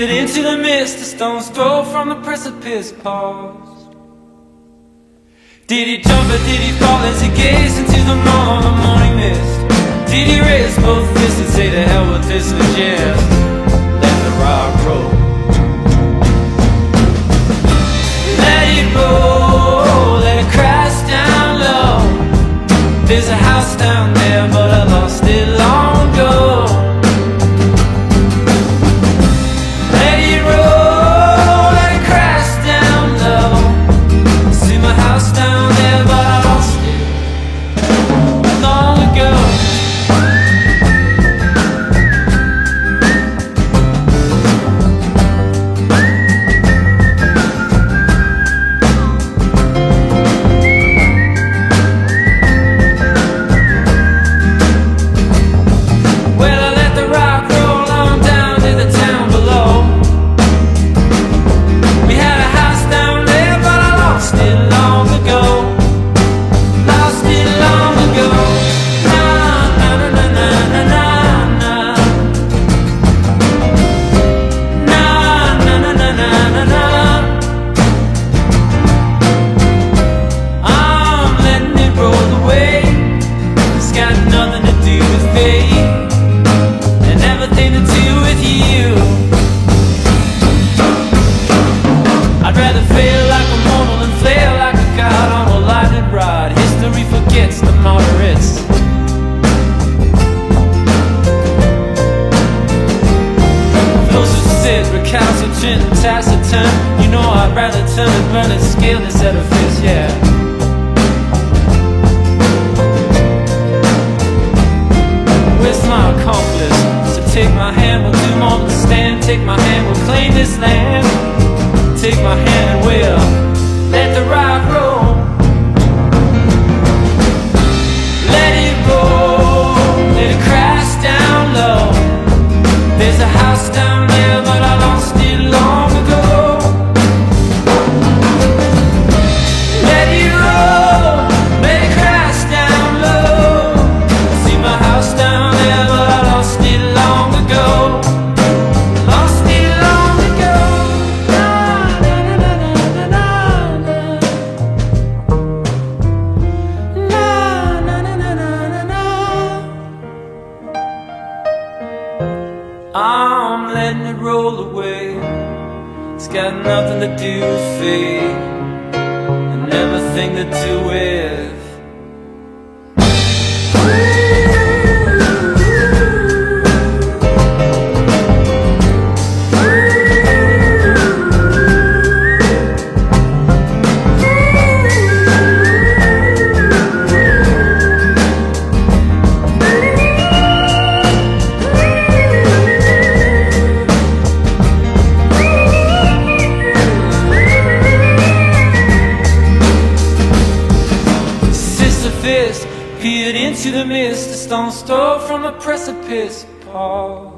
mist, a stone's throw from the precipice paused. Did he jump or did he fall as he gazed into the morning, morning mist? Did he raise both fists and say to hell with this and let the rock roll? Let it roll, down sit recalcitrant and taciturn, you know I'd rather turn and burn and scale this edifice, yeah. Where's my accomplice? So take my hand, we'll do more than stand. Take my hand, we'll claim this land. Take my hand and we'll I'm letting it roll away. It's got nothing to do with fate and everything to do with. Peered into the mist, a stone stole from a precipice. Paul.